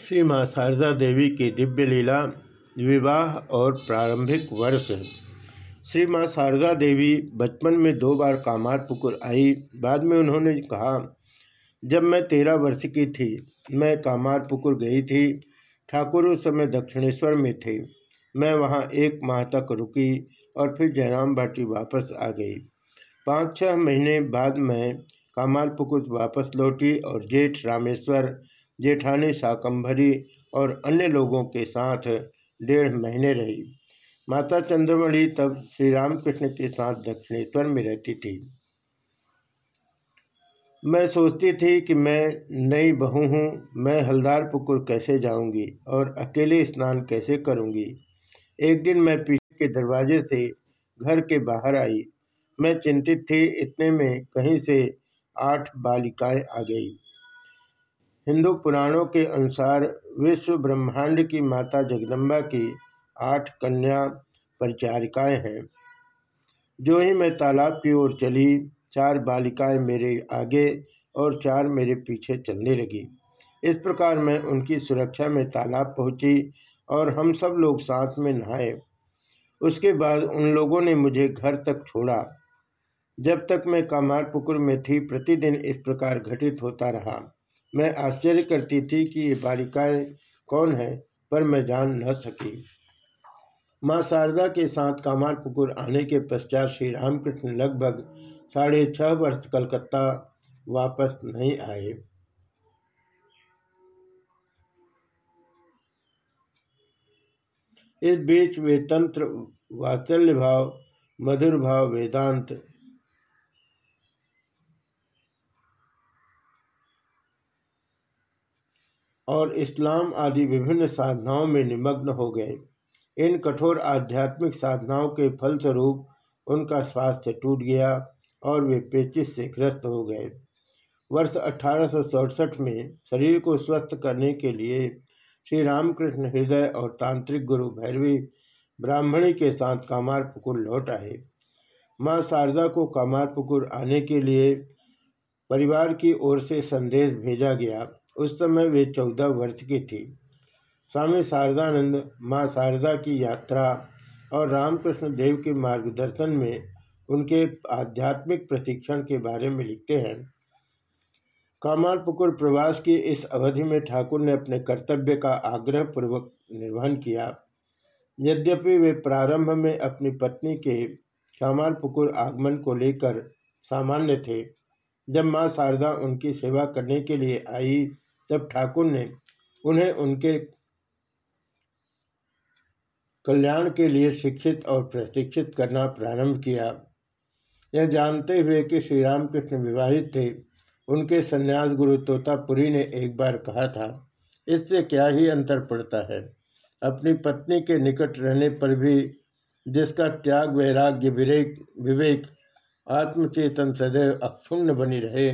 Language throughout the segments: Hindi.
श्री माँ शारदा देवी की दिव्य लीला, विवाह और प्रारंभिक वर्ष। श्री माँ शारदा देवी बचपन में दो बार कामार पुकुर आई। बाद में उन्होंने कहा, जब मैं तेरह वर्ष की थी, मैं कामार पुकुर गई थी। ठाकुर उस समय दक्षिणेश्वर में थे। मैं वहाँ एक माह तक रुकी और फिर जयराम भाटी वापस आ गई। पाँच छः महीने बाद मैं कामार पुकुर वापस लौटी और जेठ रामेश्वर जेठानी, शाकंभरी और अन्य लोगों के साथ डेढ़ महीने रही। माता चंद्रमणि तब श्री रामकृष्ण के साथ दक्षिणेश्वर में रहती थी। मैं सोचती थी कि मैं नई बहू हूँ, मैं हलदार पुकुर कैसे जाऊँगी और अकेले स्नान कैसे करूँगी। एक दिन मैं पीछे के दरवाजे से घर के बाहर आई। मैं चिंतित थी, इतने में कहीं से आठ बालिकाएँ आ गई। हिंदू पुराणों के अनुसार विश्व ब्रह्मांड की माता जगदम्बा की आठ कन्या परिचारिकाएँ हैं। जो ही मैं तालाब की ओर चली, चार बालिकाएँ मेरे आगे और चार मेरे पीछे चलने लगी। इस प्रकार मैं उनकी सुरक्षा में तालाब पहुँची और हम सब लोग साथ में नहाए। उसके बाद उन लोगों ने मुझे घर तक छोड़ा। जब तक मैं कामार पुकुर में थी, प्रतिदिन इस प्रकार घटित होता रहा। मैं आश्चर्य करती थी कि ये बालिकाएँ कौन है, पर मैं जान न सकी। माँ शारदा के साथ कामार पुकुर आने के पश्चात श्री रामकृष्ण लगभग साढ़े छः वर्ष कलकत्ता वापस नहीं आए। इस बीच वे तंत्र, वात्सल्य भाव, मधुर भाव, वेदांत और इस्लाम आदि विभिन्न साधनाओं में निमग्न हो गए। इन कठोर आध्यात्मिक साधनाओं के फलस्वरूप उनका स्वास्थ्य टूट गया और वे पेचिस से ग्रस्त हो गए। वर्ष अठारह सौ सड़सठ में शरीर को स्वस्थ करने के लिए श्री रामकृष्ण हृदय और तांत्रिक गुरु भैरवी ब्राह्मणी के साथ कामार पुकुर लौट आए। माँ शारदा को कामार पुकुर आने के लिए परिवार की ओर से संदेश भेजा गया। उस समय वे चौदह वर्ष की थी। स्वामी शारदानंद, माँ शारदा की यात्रा और रामकृष्ण देव के मार्गदर्शन में उनके आध्यात्मिक प्रशिक्षण के बारे में लिखते हैं। कामार पुकुर प्रवास की इस अवधि में ठाकुर ने अपने कर्तव्य का आग्रह पूर्वक निर्वहन किया। यद्यपि वे प्रारंभ में अपनी पत्नी के कामार पुकुर आगमन को लेकर सामान्य थे, जब माँ शारदा उनकी सेवा करने के लिए आई तब ठाकुर ने उन्हें उनके कल्याण के लिए शिक्षित और प्रशिक्षित करना प्रारंभ किया। यह जानते हुए कि श्री रामकृष्ण विवाहित थे, उनके संन्यास गुरु तोतापुरी ने एक बार कहा था, इससे क्या ही अंतर पड़ता है? अपनी पत्नी के निकट रहने पर भी जिसका त्याग, वैराग्य, विवेक विवेक, आत्मचेतन सदैव अक्षुण्ण बनी रहे,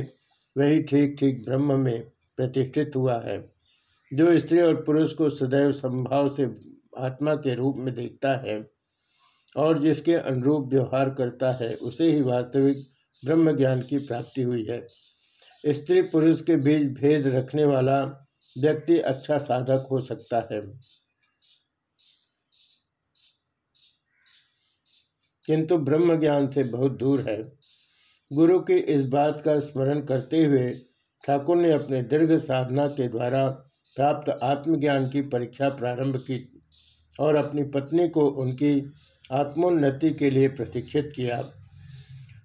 वही ठीक ठीक ब्रह्म में प्रतिष्ठित हुआ है। जो स्त्री और पुरुष को सदैव संभाव से आत्मा के रूप में देखता है और जिसके अनुरूप व्यवहार करता है, उसे ही वास्तविक ब्रह्म ज्ञान की प्राप्ति हुई है। स्त्री पुरुष के बीच भेद रखने वाला व्यक्ति अच्छा साधक हो सकता है। किंतु ब्रह्म ज्ञान से बहुत दूर है। गुरु की इस बात का स्मरण करते हुए ठाकुर ने अपने दीर्घ साधना के द्वारा प्राप्त आत्मज्ञान की परीक्षा प्रारंभ की और अपनी पत्नी को उनकी आत्मोन्नति के लिए प्रशिक्षित किया।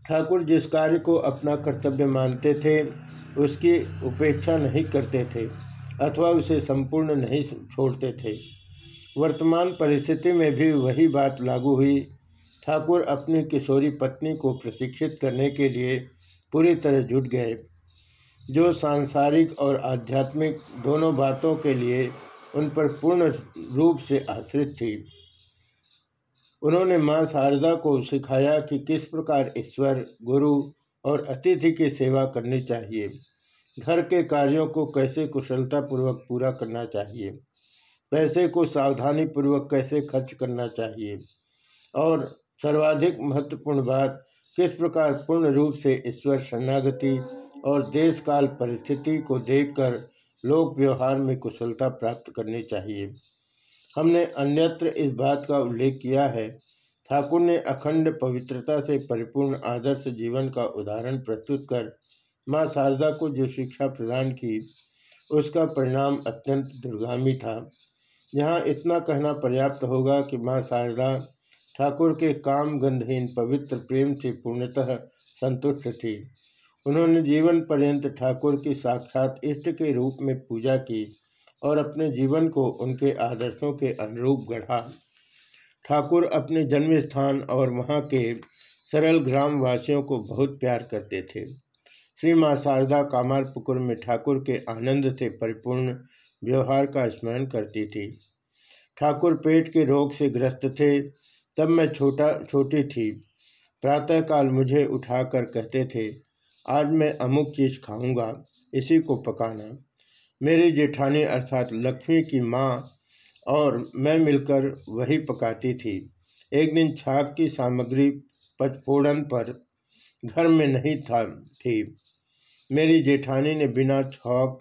ठाकुर जिस कार्य को अपना कर्तव्य मानते थे, उसकी उपेक्षा नहीं करते थे अथवा उसे संपूर्ण नहीं छोड़ते थे। वर्तमान परिस्थिति में भी वही बात लागू हुई। ठाकुर अपनी किशोरी पत्नी को प्रशिक्षित करने के लिए पूरी तरह जुट गए। जो सांसारिक और आध्यात्मिक दोनों बातों के लिए उन पर पूर्ण रूप से आश्रित थी। उन्होंने माँ शारदा को सिखाया कि किस प्रकार ईश्वर, गुरु और अतिथि की सेवा करनी चाहिए। घर के कार्यों को कैसे कुशलतापूर्वक पूरा करना चाहिए? पैसे को सावधानी पूर्वक कैसे खर्च करना चाहिए? और सर्वाधिक महत्वपूर्ण बात, किस प्रकार पूर्ण रूप से ईश्वर शरणागति और देश काल परिस्थिति को देखकर लोक व्यवहार में कुशलता प्राप्त करनी चाहिए। हमने अन्यत्र इस बात का उल्लेख किया है। ठाकुर ने अखंड पवित्रता से परिपूर्ण आदर्श जीवन का उदाहरण प्रस्तुत कर माँ शारदा को जो शिक्षा प्रदान की, उसका परिणाम अत्यंत दुर्गामी था। यहाँ इतना कहना पर्याप्त होगा कि माँ शारदा ठाकुर के काम गंधहीन पवित्र प्रेम से पूर्णतः संतुष्ट थी। उन्होंने जीवन पर्यंत ठाकुर की साक्षात इष्ट के रूप में पूजा की और अपने जीवन को उनके आदर्शों के अनुरूप गढ़ा। ठाकुर अपने जन्म स्थान और वहाँ के सरल ग्रामवासियों को बहुत प्यार करते थे। श्री माँ शारदा कामारपुकुर में ठाकुर के आनंद से परिपूर्ण व्यवहार का स्मरण करती थी। ठाकुर पेट के रोग से ग्रस्त थे, तब मैं छोटा, छोटी थी। प्रातःकाल मुझे उठाकर कहते थे आज मैं अमुक चीज़ खाऊँगा, इसी को पकाना। मेरी जेठानी अर्थात लक्ष्मी की माँ और मैं मिलकर वही पकाती थी। एक दिन छाक की सामग्री पचफोड़न पर घर में नहीं था, थी। मेरी जेठानी ने बिना छौक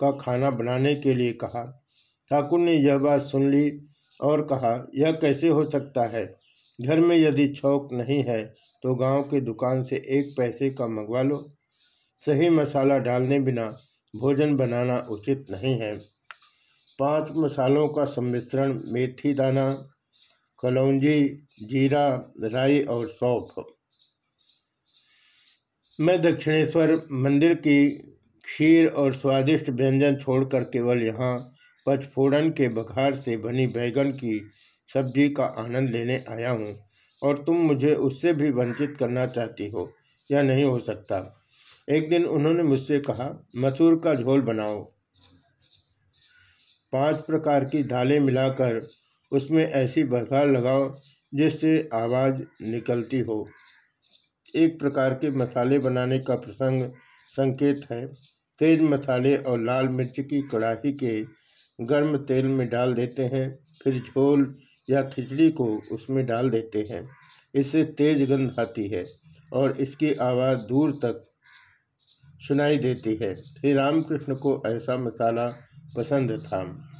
का खाना बनाने के लिए कहा, ठाकुर ने यह बात सुन ली और कहा, यह कैसे हो सकता है? घर में यदि छौक नहीं है तो गाँव के दुकान से एक पैसे का मंगवा लो। सही मसाला डालने बिना भोजन बनाना उचित नहीं है। पाँच मसालों का सम्मिश्रण मेथी दाना, कलौजी, जीरा, राई और सौंफ। मैं दक्षिणेश्वर मंदिर की खीर और स्वादिष्ट व्यंजन छोड़कर केवल यहाँ पचफोड़न के बघार से बनी बैगन की सब्ज़ी का आनंद लेने आया हूँ और तुम मुझे उससे भी वंचित करना चाहती हो यह नहीं हो सकता। एक दिन उन्होंने मुझसे कहा, मसूर का झोल बनाओ। पाँच प्रकार की दालें मिलाकर उसमें ऐसी बघार लगाओ जिससे आवाज़ निकलती हो। एक प्रकार के मसाले बनाने का प्रसंग संकेत है। तेज मसाले और लाल मिर्च की कड़ाही के गर्म तेल में डाल देते हैं, फिर झोल या खिचड़ी को उसमें डाल देते हैं। इससे तेज गंध आती है और इसकी आवाज़ दूर तक सुनाई देती है। श्री रामकृष्ण को ऐसा मसाला पसंद था।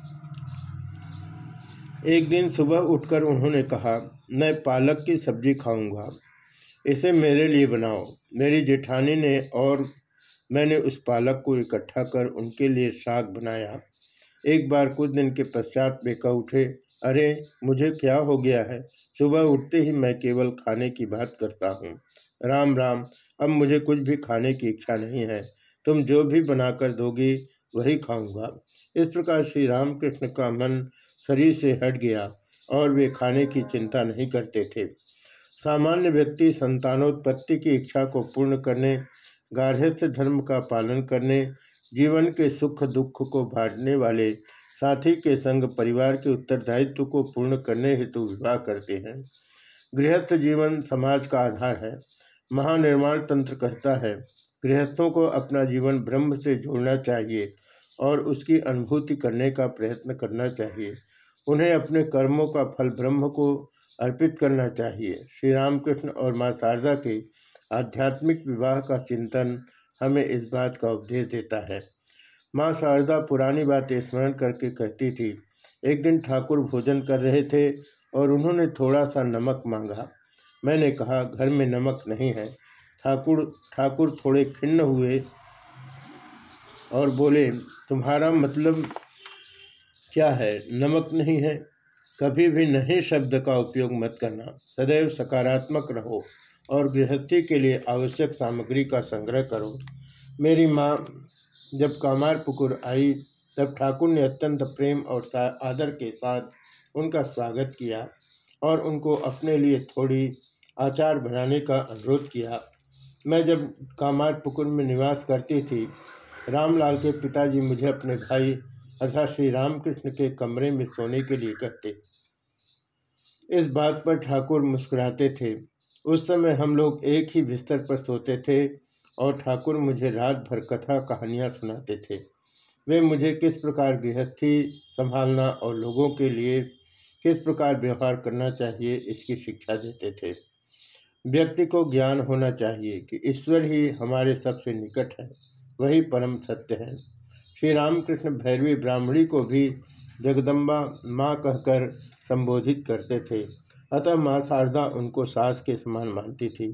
एक दिन सुबह उठकर उन्होंने कहा, मैं पालक की सब्ज़ी खाऊँगा। इसे मेरे लिए बनाओ। मेरी जेठानी ने और मैंने उस पालक को इकट्ठा कर उनके लिए साग बनाया। एक बार कुछ दिन के पश्चात कह उठे अरे, मुझे क्या हो गया है? सुबह उठते ही मैं केवल खाने की बात करता हूँ। राम राम, अब मुझे कुछ भी खाने की इच्छा नहीं है। तुम जो भी बनाकर दोगी, वही खाऊँगा। इस प्रकार श्री रामकृष्ण का मन शरीर से हट गया और वे खाने की चिंता नहीं करते थे। सामान्य व्यक्ति संतानोत्पत्ति की इच्छा को पूर्ण करने, गार्हस्थ धर्म का पालन करने, जीवन के सुख दुख को बांटने वाले साथी के संग परिवार के उत्तरदायित्व को पूर्ण करने हेतु विवाह करते हैं। गृहस्थ जीवन समाज का आधार है। महानिर्माण तंत्र कहता है, गृहस्थों को अपना जीवन ब्रह्म से जोड़ना चाहिए और उसकी अनुभूति करने का प्रयत्न करना चाहिए। उन्हें अपने कर्मों का फल ब्रह्म को अर्पित करना चाहिए। श्री रामकृष्ण और माँ शारदा के आध्यात्मिक विवाह का चिंतन हमें इस बात का उपदेश देता है। माँ शारदा पुरानी बातें स्मरण करके कहती थी। एक दिन ठाकुर भोजन कर रहे थे और उन्होंने थोड़ा सा नमक मांगा। मैंने कहा, घर में नमक नहीं है। ठाकुर ठाकुर थोड़े खिन्न हुए और बोले, तुम्हारा मतलब क्या है? नमक नहीं है? कभी भी नहीं शब्द का उपयोग मत करना। सदैव सकारात्मक रहो और गृहस्थी के लिए आवश्यक सामग्री का संग्रह करो। मेरी माँ जब कामार पुकुर आई, तब ठाकुर ने अत्यंत प्रेम और आदर के साथ उनका स्वागत किया और उनको अपने लिए थोड़ी आचार बनाने का अनुरोध किया। मैं जब कामार पुकुर में निवास करती थी, रामलाल के पिताजी मुझे अपने भाई अर्थात श्री रामकृष्ण के कमरे में सोने के लिए कहते। इस बात पर ठाकुर मुस्कुराते थे। उस समय हम लोग एक ही बिस्तर पर सोते थे और ठाकुर मुझे रात भर कथा कहानियाँ सुनाते थे। वे मुझे किस प्रकार गृहस्थी संभालना और लोगों के लिए किस प्रकार व्यवहार करना चाहिए, इसकी शिक्षा देते थे। व्यक्ति को ज्ञान होना चाहिए कि ईश्वर ही हमारे सबसे निकट है, वही परम सत्य है। श्री रामकृष्ण भैरवी ब्राह्मणी को भी जगदम्बा माँ कहकर संबोधित करते थे, अतः माँ शारदा उनको सास के समान मानती थी।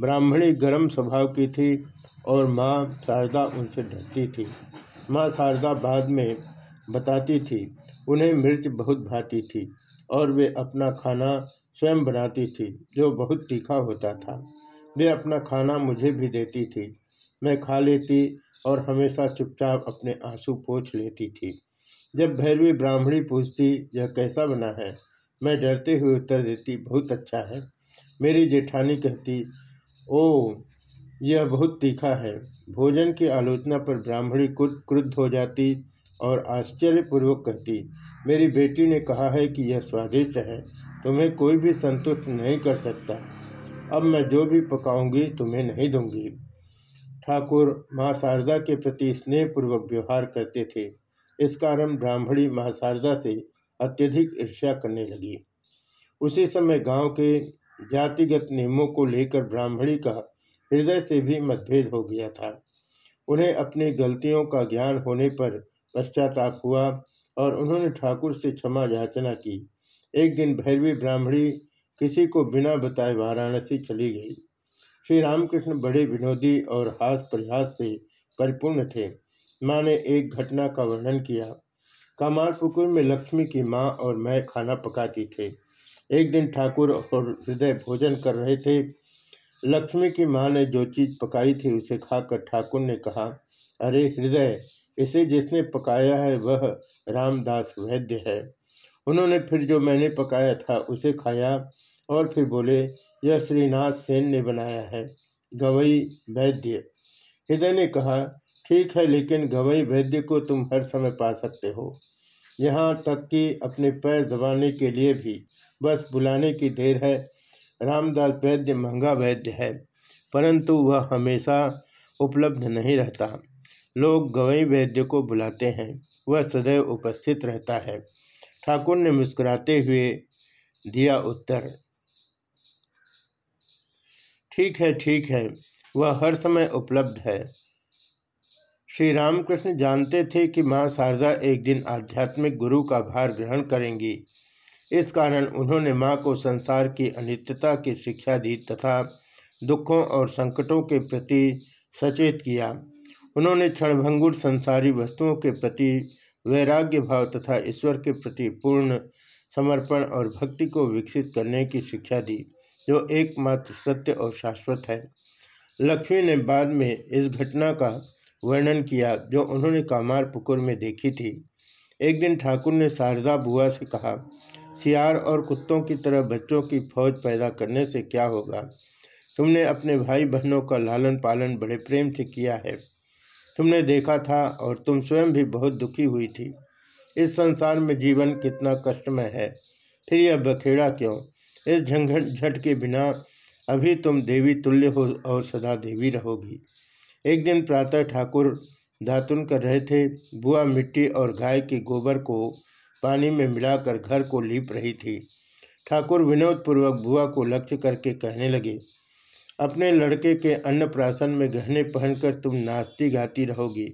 ब्राह्मणी गर्म स्वभाव की थी और माँ शारदा उनसे डरती थी। माँ शारदा बाद में बताती थी, उन्हें मिर्च बहुत भाती थी और वे अपना खाना स्वयं बनाती थी, जो बहुत तीखा होता था। वे अपना खाना मुझे भी देती थी। मैं खा लेती और हमेशा चुपचाप अपने आँसू पोछ लेती थी। जब भैरवी ब्राह्मणी पूछती, यह कैसा बना है? मैं डरते हुए उत्तर देती, बहुत अच्छा है। मेरी जेठानी कहती ओ यह बहुत तीखा है। भोजन की आलोचना पर ब्राह्मणी कुछ क्रुद्ध हो जाती और आश्चर्यपूर्वक कहती, मेरी बेटी ने कहा है कि यह स्वादिष्ट है, तुम्हें कोई भी संतुष्ट नहीं कर सकता। अब मैं जो भी पकाऊँगी, तुम्हें नहीं दूँगी। ठाकुर माँ शारदा के प्रति स्नेहपूर्वक व्यवहार करते थे। इस कारण ब्राह्मणी माँ शारदा से अत्यधिक ईर्ष्या करने लगी। उसी समय गाँव के जातिगत नियमों को लेकर ब्राह्मणी का हृदय से भी मतभेद हो गया था। उन्हें अपनी गलतियों का ज्ञान होने पर पश्चाताप हुआ और उन्होंने ठाकुर से क्षमा याचना की। एक दिन भैरवी ब्राह्मणी किसी को बिना बताए वाराणसी चली गई। श्री रामकृष्ण बड़े विनोदी और हास प्रयास से परिपूर्ण थे। माँ ने एक घटना का वर्णन किया। कामारपुकुर में लक्ष्मी की माँ और मैं खाना पकाती थे। एक दिन ठाकुर और हृदय भोजन कर रहे थे। लक्ष्मी की माँ ने जो चीज़ पकाई थी उसे खाकर ठाकुर ने कहा, अरे हृदय, इसे जिसने पकाया है वह रामदास वैद्य है। उन्होंने फिर जो मैंने पकाया था उसे खाया और फिर बोले, यह श्रीनाथ सेन ने बनाया है, गवई वैद्य। हृदय ने कहा, ठीक है, लेकिन गवई वैद्य को तुम हर समय पा सकते हो। यहाँ तक कि अपने पैर दबाने के लिए भी। बस बुलाने की देर है। रामदास वैद्य महँगा वैद्य है, परंतु वह हमेशा उपलब्ध नहीं रहता। लोग गवई वैद्य को बुलाते हैं। वह सदैव उपस्थित रहता है। ठाकुर ने मुस्कुराते हुए दिया उत्तर। ठीक है ठीक है। वह हर समय उपलब्ध है। श्री रामकृष्ण जानते थे कि माँ शारदा एक दिन आध्यात्मिक गुरु का भार ग्रहण करेंगी। इस कारण उन्होंने माँ को संसार की अनित्यता की शिक्षा दी तथा दुखों और संकटों के प्रति सचेत किया। उन्होंने क्षणभंगुर संसारी वस्तुओं के प्रति वैराग्य भाव तथा ईश्वर के प्रति पूर्ण समर्पण और भक्ति को विकसित करने की शिक्षा दी, जो एकमात्र सत्य और शाश्वत है। लक्ष्मी ने बाद में इस घटना का वर्णन किया, जो उन्होंने कामार पुकुर में देखी थी। एक दिन ठाकुर ने शारदा बुआ से कहा, सियार और कुत्तों की तरह बच्चों की फौज पैदा करने से क्या होगा? तुमने अपने भाई बहनों का लालन पालन बड़े प्रेम से किया है। तुमने देखा था और तुम स्वयं भी बहुत दुखी हुई थी। इस संसार में जीवन कितना कष्टमय है। फिर यह बखेड़ा क्यों? इस झंझट झट के बिना अभी तुम देवी तुल्य हो और सदा देवी रहोगी। एक दिन प्रातः ठाकुर दातुन कर रहे थे। बुआ मिट्टी और गाय के गोबर को पानी में मिलाकर घर को लीप रही थी। ठाकुर विनोदपूर्वक बुआ को लक्ष्य करके कहने लगे, अपने लड़के के अन्नप्राशन में गहने पहनकर तुम नाचती गाती रहोगी,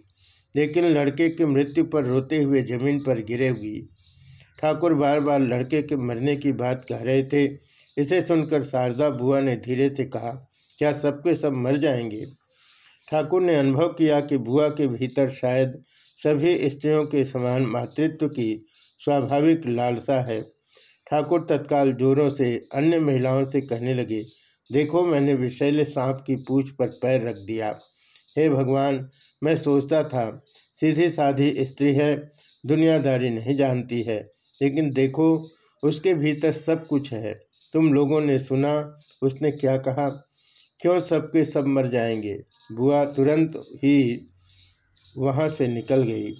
लेकिन लड़के की मृत्यु पर रोते हुए ज़मीन पर गिरेगी ठाकुर बार बार लड़के के मरने की बात कह रहे थे। इसे सुनकर शारदा बुआ ने धीरे से कहा, क्या सबके सब मर जाएँगे? ठाकुर ने अनुभव किया कि बुआ के भीतर शायद सभी स्त्रियों के समान मातृत्व की स्वाभाविक लालसा है। ठाकुर तत्काल जोरों से, अन्य महिलाओं से कहने लगे, देखो, मैंने विषैले सांप की पूछ पर पैर रख दिया। हे भगवान, मैं सोचता था सीधी साधी स्त्री है, दुनियादारी नहीं जानती है, लेकिन देखो, उसके भीतर सब कुछ है। तुम लोगों ने सुना, उसने क्या कहा? क्यों सबके सब मर जाएँगे? बुआ तुरंत ही वहाँ से निकल गई।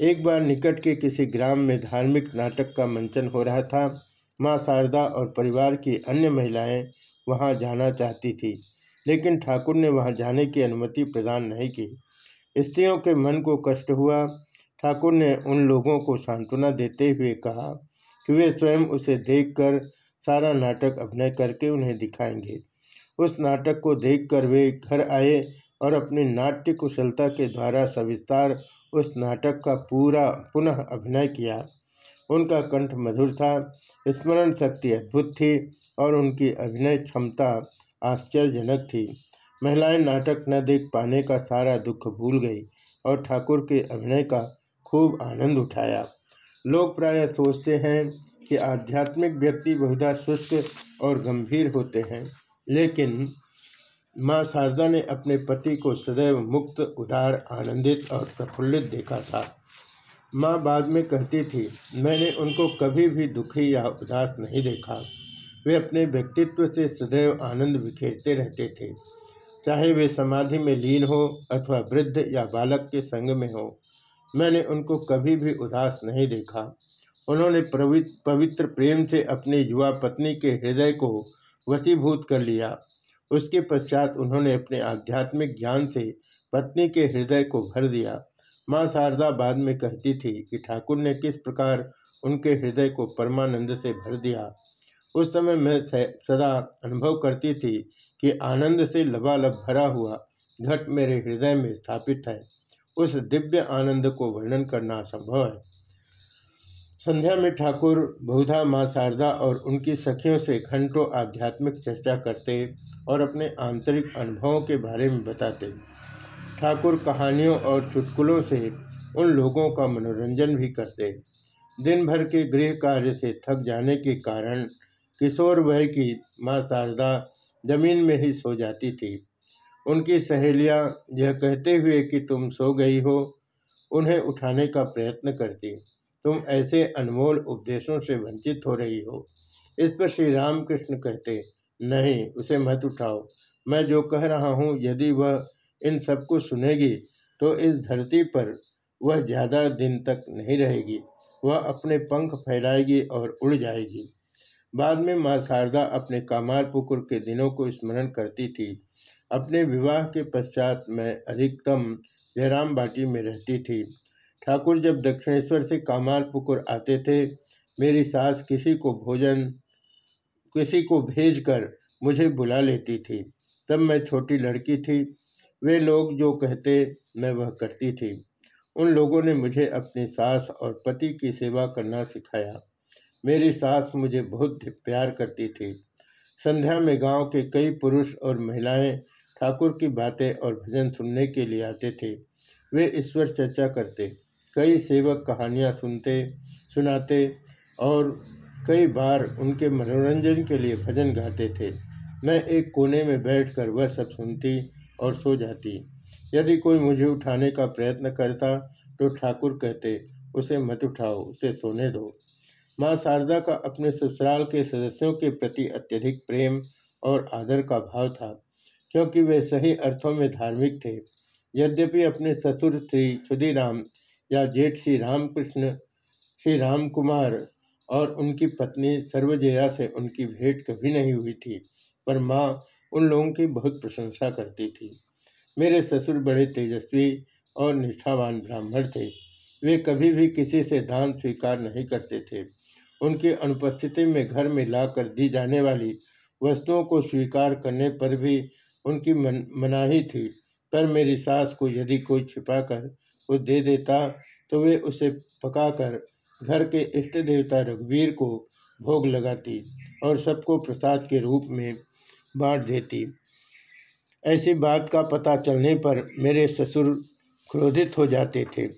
एक बार निकट के किसी ग्राम में धार्मिक नाटक का मंचन हो रहा था। माँ शारदा और परिवार की अन्य महिलाएँ वहाँ जाना चाहती थी, लेकिन ठाकुर ने वहाँ जाने की अनुमति प्रदान नहीं की। स्त्रियों के मन को कष्ट हुआ। ठाकुर ने उन लोगों को सांत्वना देते हुए कहा कि वे स्वयं उसे देखकर सारा नाटक अभिनय करके उन्हें दिखाएँगे। उस नाटक को देखकर वे घर आए और अपनी नाट्य कुशलता के द्वारा सविस्तार उस नाटक का पूरा पुनः अभिनय किया। उनका कंठ मधुर था, स्मरण शक्ति अद्भुत थी और उनकी अभिनय क्षमता आश्चर्यजनक थी। महिलाएँ नाटक न देख पाने का सारा दुख भूल गई और ठाकुर के अभिनय का खूब आनंद उठाया। लोग प्राय सोचते हैं कि आध्यात्मिक व्यक्ति बहुधा शुष्क और गंभीर होते हैं। लेकिन माँ शारदा ने अपने पति को सदैव मुक्त, उदार, आनंदित और प्रफुल्लित देखा था। माँ बाद में कहती थी, मैंने उनको कभी भी दुखी या उदास नहीं देखा। वे अपने व्यक्तित्व से सदैव आनंद बिखेरते रहते थे। चाहे वे समाधि में लीन हो अथवा वृद्ध या बालक के संग में हो, मैंने उनको कभी भी उदास नहीं देखा। उन्होंने पवित्र प्रेम से अपनी युवा पत्नी के हृदय को वसीभूत कर लिया। उसके पश्चात उन्होंने अपने आध्यात्मिक ज्ञान से पत्नी के हृदय को भर दिया। माँ शारदा बाद में कहती थी कि ठाकुर ने किस प्रकार उनके हृदय को परमानंद से भर दिया। उस समय मैं सदा अनुभव करती थी कि आनंद से लबालब भरा हुआ घट मेरे हृदय में स्थापित है। उस दिव्य आनंद को वर्णन करना संभव है। संध्या में ठाकुर, बहुधा, माँ शारदा और उनकी सखियों से घंटों आध्यात्मिक चर्चा करते और अपने आंतरिक अनुभवों के बारे में बताते। ठाकुर कहानियों और चुटकुलों से उन लोगों का मनोरंजन भी करते। दिन भर के गृह कार्य से थक जाने के कारण किशोर वह की माँ शारदा ज़मीन में ही सो जाती थी। उनकी सहेलियाँ यह कहते हुए कि तुम सो गई हो, उन्हें उठाने का प्रयत्न करती। तुम ऐसे अनमोल उपदेशों से वंचित हो रही हो। इस पर श्री रामकृष्ण कहते, नहीं, उसे मत उठाओ। मैं जो कह रहा हूँ, यदि वह इन सबको सुनेगी तो इस धरती पर वह ज़्यादा दिन तक नहीं रहेगी। वह अपने पंख फैलाएगी और उड़ जाएगी। बाद में माँ शारदा अपने कामार पुकुर के दिनों को स्मरण करती थी। अपने विवाह के पश्चात मैं अधिकतम जयराम बाटी में रहती थी। ठाकुर जब दक्षिणेश्वर से कामार पुकुर आते थे, मेरी सास किसी को भोजन, किसी को भेजकर मुझे बुला लेती थी। तब मैं छोटी लड़की थी। वे लोग जो कहते, मैं वह करती थी। उन लोगों ने मुझे अपनी सास और पति की सेवा करना सिखाया। मेरी सास मुझे बहुत प्यार करती थी। संध्या में गाँव के कई पुरुष और महिलाएँ ठाकुर की बातें और भजन सुनने के लिए आते थे। वे ईश्वर चर्चा करते। कई सेवक कहानियाँ सुनते, सुनाते और कई बार उनके मनोरंजन के लिए भजन गाते थे। मैं एक कोने में बैठकर वह सब सुनती और सो जाती। यदि कोई मुझे उठाने का प्रयत्न करता तो ठाकुर कहते, उसे मत उठाओ, उसे सोने दो। माँ शारदा का अपने ससुराल के सदस्यों के प्रति अत्यधिक प्रेम और आदर का भाव था, क्योंकि वे सही अर्थों में धार्मिक थे। यद्यपि अपने ससुर श्री क्षुदीराम या जेठ श्री रामकृष्ण श्री राम कुमार और उनकी पत्नी सर्वजया से उनकी भेंट कभी नहीं हुई थी पर माँ उन लोगों की बहुत प्रशंसा करती थी। मेरे ससुर बड़े तेजस्वी और निष्ठावान ब्राह्मण थे। वे कभी भी किसी से दान स्वीकार नहीं करते थे। उनकी अनुपस्थिति में घर में लाकर दी जाने वाली वस्तुओं को स्वीकार करने पर भी उनकी मन, मनाही थी। पर मेरी सास को यदि कोई छिपाकर कुछ दे देता तो वे उसे पकाकर घर के इष्ट देवता रघुवीर को भोग लगाती और सबको प्रसाद के रूप में बांट देती। ऐसी बात का पता चलने पर मेरे ससुर क्रोधित हो जाते थे।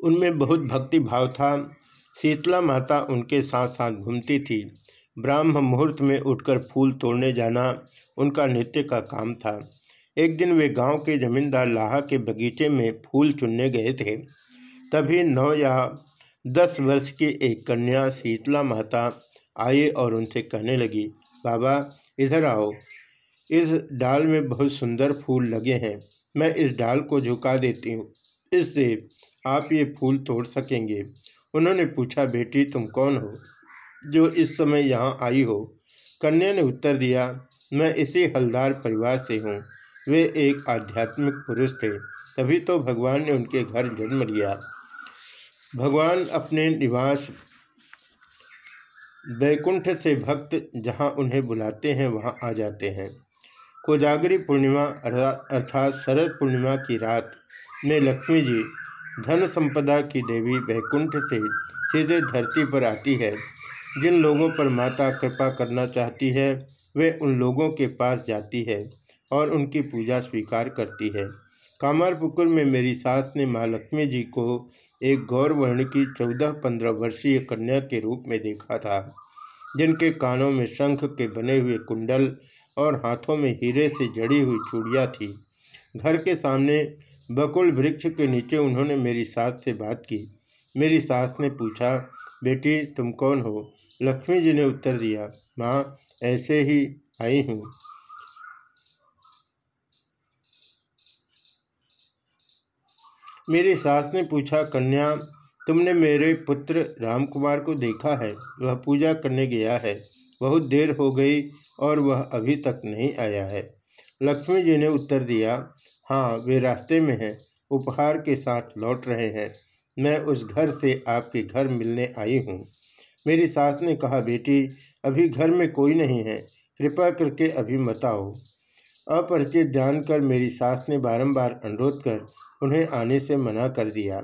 उनमें बहुत भक्ति भाव था। शीतला माता उनके साथ साथ घूमती थी। ब्राह्म मुहूर्त में उठकर फूल तोड़ने जाना उनका नित्य का काम था। एक दिन वे गाँव के जमींदार लाहा के बगीचे में फूल चुनने गए थे। तभी नौ या दस वर्ष की एक कन्या शीतला माता आई और उनसे कहने लगी, बाबा, इधर आओ। इस डाल में बहुत सुंदर फूल लगे हैं। मैं इस डाल को झुका देती हूँ। इससे आप ये फूल तोड़ सकेंगे उन्होंने पूछा, बेटी, तुम कौन हो? जो इस समय यहाँ आई हो कन्या ने उत्तर दिया, मैं इसी हलदार परिवार से हूँ। वे एक आध्यात्मिक पुरुष थे, तभी तो भगवान ने उनके घर जन्म लिया। भगवान अपने निवास वैकुंठ से भक्त जहाँ उन्हें बुलाते हैं, वहाँ आ जाते हैं। कोजागरी पूर्णिमा अर्थात शरद पूर्णिमा की रात में लक्ष्मी जी धन संपदा की देवी वैकुंठ से सीधे धरती पर आती है। जिन लोगों पर माता कृपा करना चाहती है, वे उन लोगों के पास जाती है। और उनकी पूजा स्वीकार करती है। कामारपुकुर में मेरी सास ने माँ लक्ष्मी जी को एक गौरवर्ण की चौदह पंद्रह वर्षीय कन्या के रूप में देखा था, जिनके कानों में शंख के बने हुए कुंडल और हाथों में हीरे से जड़ी हुई चूड़ियाँ थी। घर के सामने बकुल वृक्ष के नीचे उन्होंने मेरी सास से बात की। मेरी सास ने पूछा, बेटी, तुम कौन हो? लक्ष्मी जी ने उत्तर दिया, माँ, ऐसे ही आई हूँ। मेरी सास ने पूछा, कन्या, तुमने मेरे पुत्र रामकुमार को देखा है? वह पूजा करने गया है। बहुत देर हो गई और वह अभी तक नहीं आया है। लक्ष्मी जी ने उत्तर दिया हाँ वे रास्ते में हैं। उपहार के साथ लौट रहे हैं। मैं उस घर से आपके घर मिलने आई हूँ। मेरी सास ने कहा, बेटी, अभी घर में कोई नहीं है। कृपा करके अभी मत आओ। अपरिचित जानकर मेरी सास ने बारंबार अनुरोध कर उन्हें आने से मना कर दिया।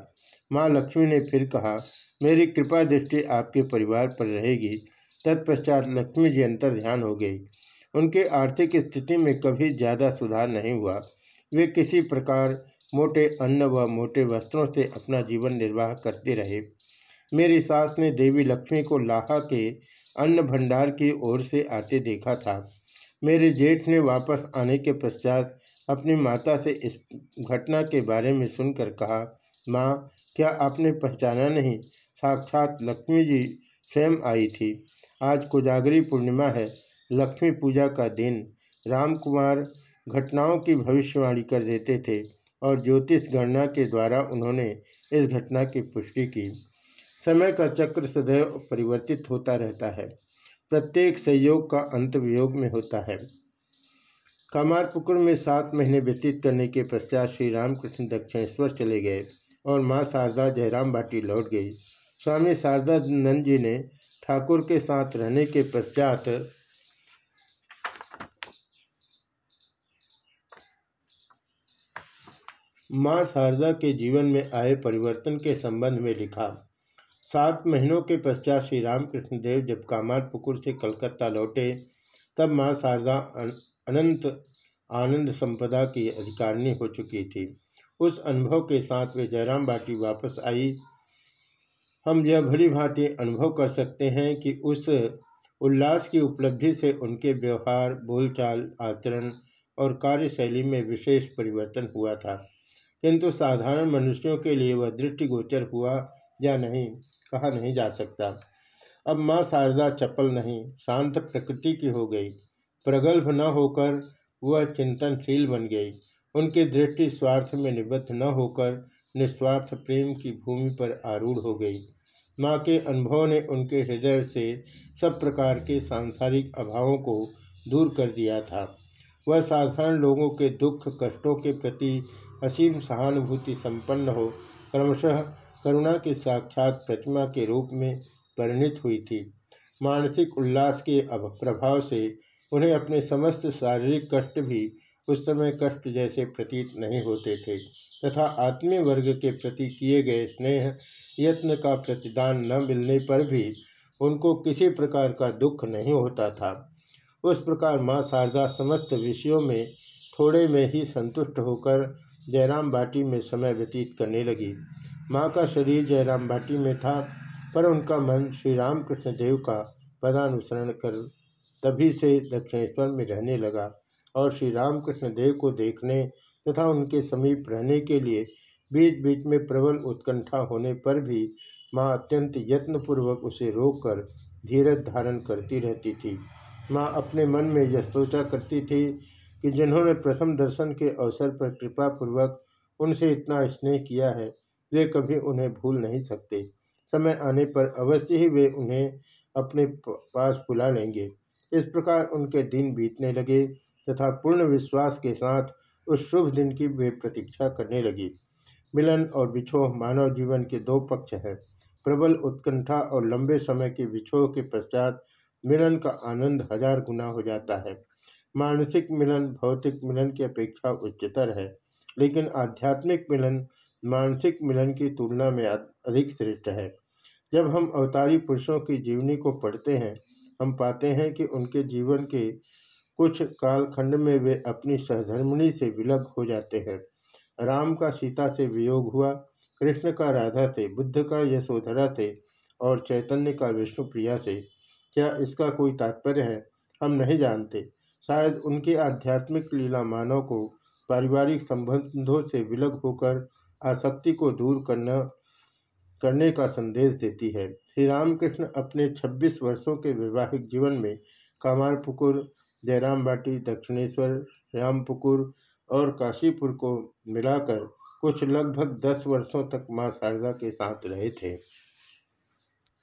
माँ लक्ष्मी ने फिर कहा, मेरी कृपा दृष्टि आपके परिवार पर रहेगी। तत्पश्चात लक्ष्मी जी अंतर ध्यान हो गई। उनके आर्थिक स्थिति में कभी ज़्यादा सुधार नहीं हुआ। वे किसी प्रकार मोटे अन्न व मोटे वस्त्रों से अपना जीवन निर्वाह करते रहे। मेरी सास ने देवी लक्ष्मी को लाहा के अन्न भंडार की ओर से आते देखा था। मेरे जेठ ने वापस आने के पश्चात अपनी माता से इस घटना के बारे में सुनकर कहा, माँ, क्या आपने पहचाना नहीं? साक्षात लक्ष्मी जी स्वयं आई थी। आज कोजागरी पूर्णिमा है, लक्ष्मी पूजा का दिन। रामकुमार घटनाओं की भविष्यवाणी कर देते थे और ज्योतिष गणना के द्वारा उन्होंने इस घटना की पुष्टि की। समय का चक्र सदैव परिवर्तित होता रहता है। प्रत्येक संयोग का अंत वियोग में होता है। कामारपुकुर में सात महीने व्यतीत करने के पश्चात श्री रामकृष्ण दक्षिणेश्वर चले गए और माँ शारदा जयराम भाटी लौट गई। स्वामी शारदा नंद जी ने ठाकुर के साथ रहने के पश्चात माँ शारदा के जीवन में आए परिवर्तन के संबंध में लिखा। सात महीनों के पश्चात श्री रामकृष्ण देव जब कामारपुकुर से कलकत्ता लौटे तब माँ शारदा अनंत आनंद संपदा की अधिकारिणी हो चुकी थी। उस अनुभव के साथ वे जयराम बाटी वापस आई। हम यह भली भांति अनुभव कर सकते हैं कि उस उल्लास की उपलब्धि से उनके व्यवहार, बोलचाल, आचरण और कार्यशैली में विशेष परिवर्तन हुआ था। किंतु साधारण मनुष्यों के लिए वह दृष्टिगोचर हुआ या नहीं, कहा नहीं जा सकता। अब माँ शारदा चपल नहीं, शांत प्रकृति की हो गई। प्रगल्भ न होकर वह चिंतनशील बन गई। उनकी दृष्टि स्वार्थ में निबद्ध न होकर निस्वार्थ प्रेम की भूमि पर आरूढ़ हो गई। माँ के अनुभव ने उनके हृदय से सब प्रकार के सांसारिक अभावों को दूर कर दिया था। वह साधारण लोगों के दुख, कष्टों के प्रति असीम सहानुभूति संपन्न हो, क्रमशः करुणा के साक्षात प्रतिमा के रूप में परिणित हुई थी। मानसिक उल्लास के प्रभाव से उन्हें अपने समस्त शारीरिक कष्ट भी उस समय कष्ट जैसे प्रतीत नहीं होते थे तथा आत्मीय वर्ग के प्रति किए गए स्नेह, यत्न का प्रतिदान न मिलने पर भी उनको किसी प्रकार का दुख नहीं होता था। उस प्रकार माँ शारदा समस्त विषयों में थोड़े में ही संतुष्ट होकर जयराम बाटी में समय व्यतीत करने लगी। माँ का शरीर जयराम बाटी में था पर उनका मन श्री रामकृष्ण देव का पदानुसरण कर तभी से दक्षिणेश्वर में रहने लगा और श्री रामकृष्ण देव को देखने तथा उनके समीप रहने के लिए बीच बीच में प्रबल उत्कंठा होने पर भी माँ अत्यंत यत्नपूर्वक उसे रोककर धीरज धारण करती रहती थी। माँ अपने मन में यह सोचा करती थी कि जिन्होंने प्रथम दर्शन के अवसर पर कृपापूर्वक उनसे इतना स्नेह किया है, वे कभी उन्हें भूल नहीं सकते। समय आने पर अवश्य ही वे उन्हें अपने पास बुला लेंगे। इस प्रकार उनके दिन बीतने लगे तथा पूर्ण विश्वास के साथ उस शुभ दिन की वे प्रतीक्षा करने लगी। मिलन और बिछोह मानव जीवन के दो पक्ष हैं। प्रबल उत्कंठा और लंबे समय के बिछोह के पश्चात मिलन का आनंद हज़ार गुना हो जाता है। मानसिक मिलन, भौतिक मिलन की अपेक्षा उच्चतर है, लेकिन आध्यात्मिक मिलन मानसिक मिलन की तुलना में अधिक श्रेष्ठ है। जब हम अवतारी पुरुषों की जीवनी को पढ़ते हैं, हम पाते हैं कि उनके जीवन के कुछ कालखंड में वे अपनी सहधर्मिणी से विलग हो जाते हैं। राम का सीता से वियोग हुआ, कृष्ण का राधा से, बुद्ध का यशोधरा से और चैतन्य का विष्णुप्रिया से। क्या इसका कोई तात्पर्य है? हम नहीं जानते। शायद उनके आध्यात्मिक लीला मानव को पारिवारिक संबंधों से विलग होकर, आसक्ति को दूर करना करने का संदेश देती है। श्री रामकृष्ण अपने 26 वर्षों के वैवाहिक जीवन में कामारपुकुर जयराम बाटी दक्षिणेश्वर, रामपुकुर और काशीपुर को मिलाकर कुछ लगभग 10 वर्षों तक माँ शारदा के साथ रहे थे।